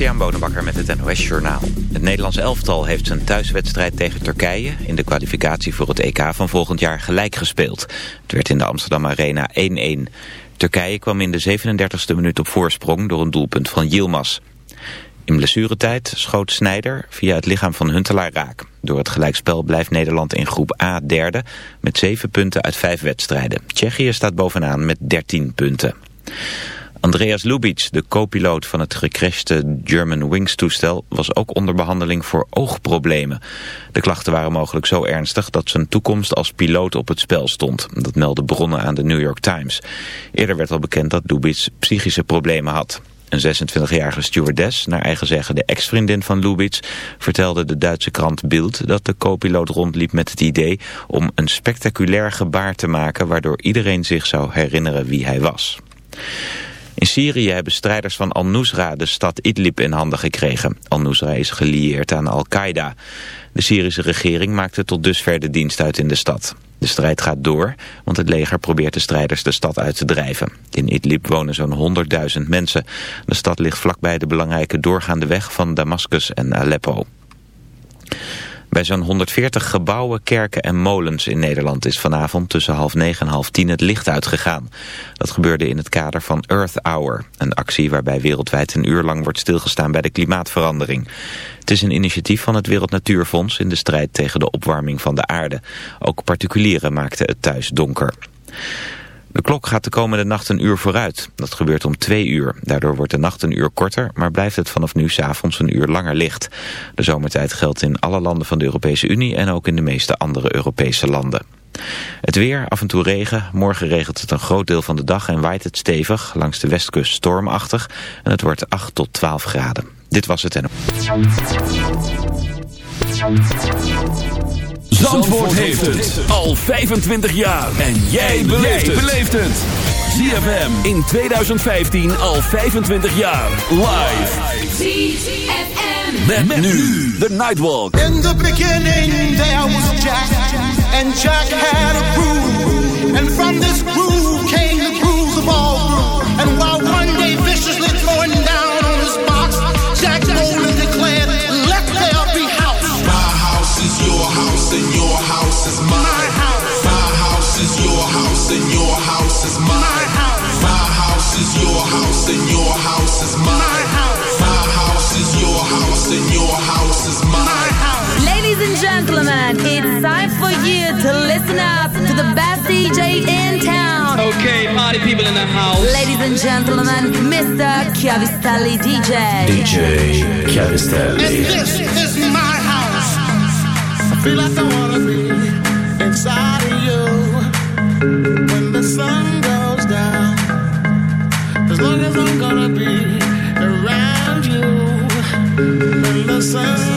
Christian Bonenbakker met het NOS Journaal. Het Nederlands elftal heeft zijn thuiswedstrijd tegen Turkije... in de kwalificatie voor het EK van volgend jaar gelijk gespeeld. Het werd in de Amsterdam Arena 1-1. Turkije kwam in de 37e minuut op voorsprong door een doelpunt van Yilmaz. In blessuretijd schoot Snijder via het lichaam van Huntelaar raak. Door het gelijkspel blijft Nederland in groep A derde... met 7 punten uit 5 wedstrijden. Tsjechië staat bovenaan met 13 punten. Andreas Lubitsch, de co-piloot van het gecrashte German Wings toestel, was ook onder behandeling voor oogproblemen. De klachten waren mogelijk zo ernstig dat zijn toekomst als piloot op het spel stond. Dat meldden bronnen aan de New York Times. Eerder werd al bekend dat Lubitsch psychische problemen had. Een 26-jarige stewardess, naar eigen zeggen de ex-vriendin van Lubitsch, vertelde de Duitse krant Bild dat de co-piloot rondliep met het idee om een spectaculair gebaar te maken waardoor iedereen zich zou herinneren wie hij was. In Syrië hebben strijders van Al-Nusra de stad Idlib in handen gekregen. Al-Nusra is gelieerd aan Al-Qaeda. De Syrische regering maakte tot dusver de dienst uit in de stad. De strijd gaat door, want het leger probeert de strijders de stad uit te drijven. In Idlib wonen zo'n 100.000 mensen. De stad ligt vlakbij de belangrijke doorgaande weg van Damascus en Aleppo. Bij zo'n 140 gebouwen, kerken en molens in Nederland is vanavond tussen half negen en half tien het licht uitgegaan. Dat gebeurde in het kader van Earth Hour, een actie waarbij wereldwijd een uur lang wordt stilgestaan bij de klimaatverandering. Het is een initiatief van het Wereld Natuurfonds in de strijd tegen de opwarming van de aarde. Ook particulieren maakten het thuis donker. De klok gaat de komende nacht een uur vooruit. Dat gebeurt om twee uur. Daardoor wordt de nacht een uur korter, maar blijft het vanaf nu s'avonds een uur langer licht. De zomertijd geldt in alle landen van de Europese Unie en ook in de meeste andere Europese landen. Het weer, af en toe regen. Morgen regelt het een groot deel van de dag en waait het stevig. Langs de westkust stormachtig. En het wordt 8 tot 12 graden. Dit was het en... Zandvoort heeft het al 25 jaar. En jij beleeft het. ZFM in 2015 al 25 jaar. Live. ZFM. Met, met nu de Nightwalk. In the beginning there was Jack. And Jack had a groove. And from this groove came your is My house. Ladies and gentlemen, it's time for you to listen up to the best DJ in town. Okay, party people in the house. Ladies and gentlemen, Mr. Chiavistelli DJ. DJ Chiavistelli. And this is my house. I feel like I wanna be inside of you when the sun goes down. As long as I'm gonna be around you when the sun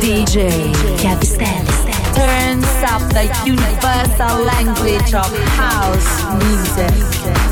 DJ Chiavistelli turns up the universal language of house music.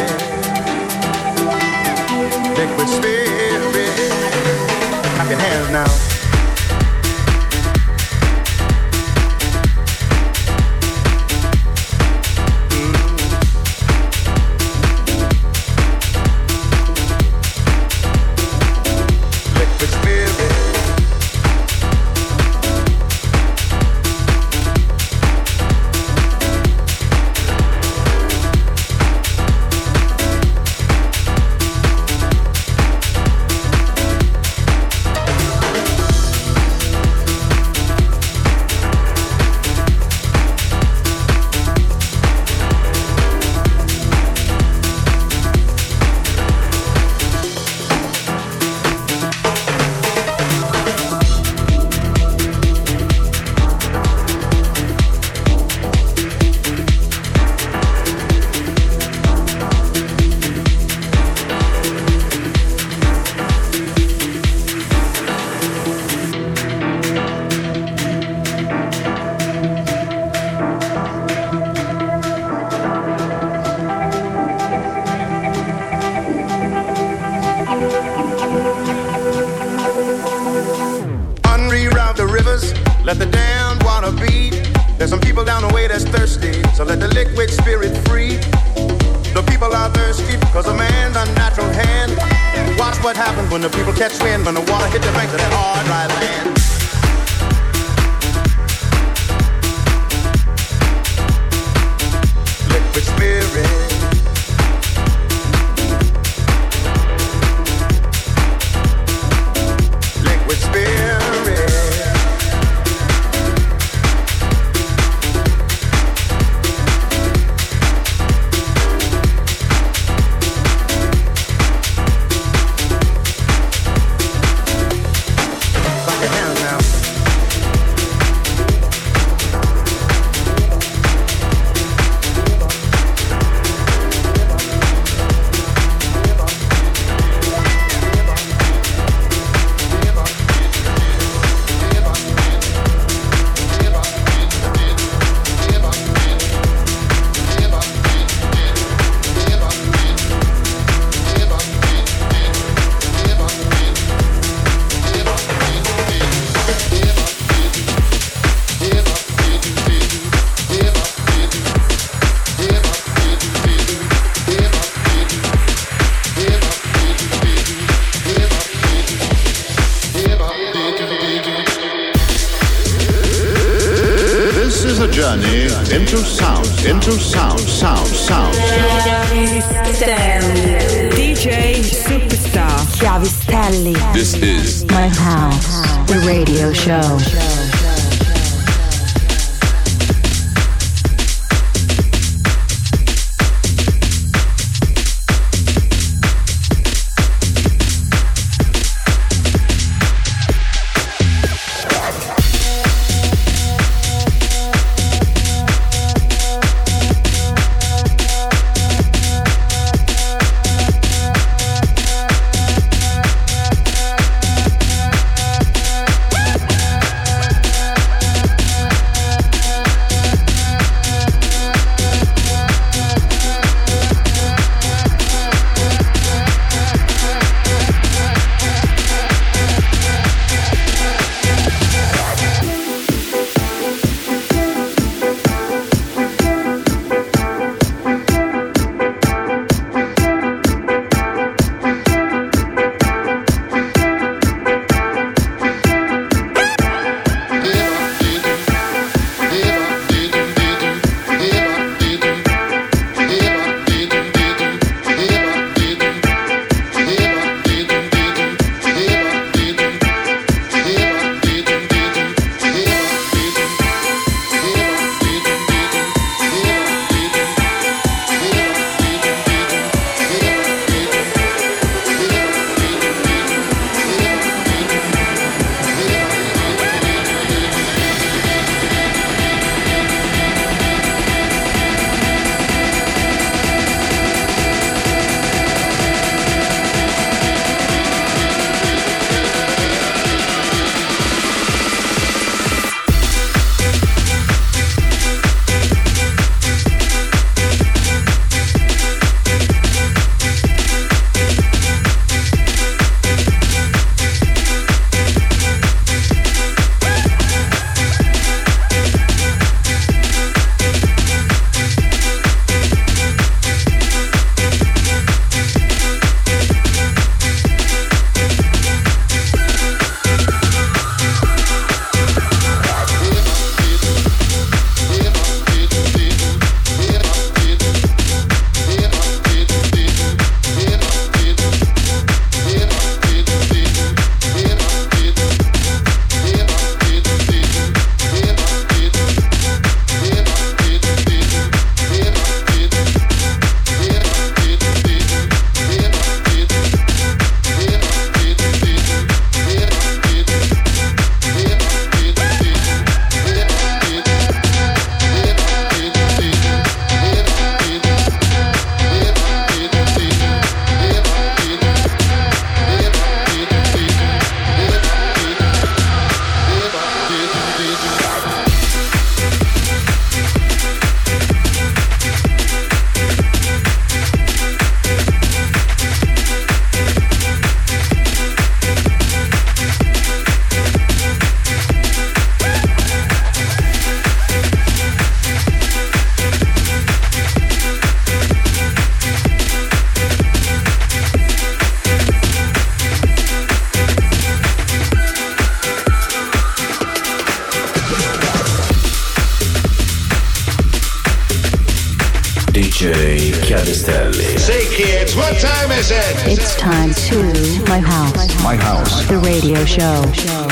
Radio show. Black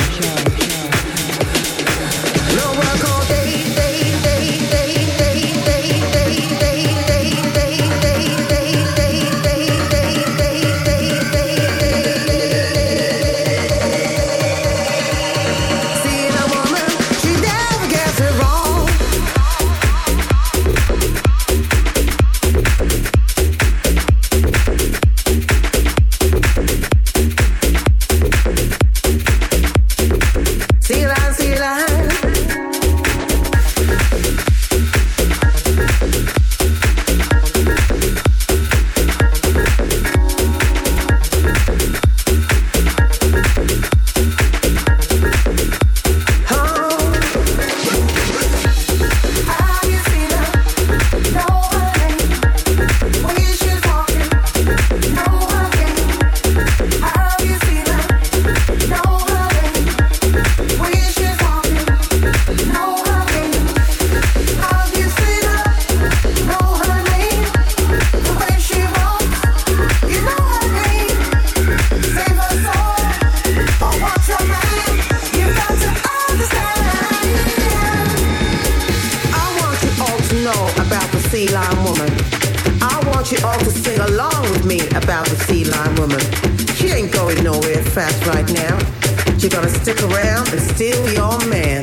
still your man.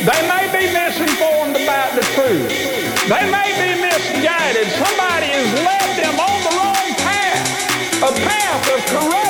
They may be misinformed about the truth. They may be misguided. Somebody has led them on the wrong path, a path of corruption.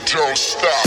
Don't stop.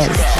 Dance.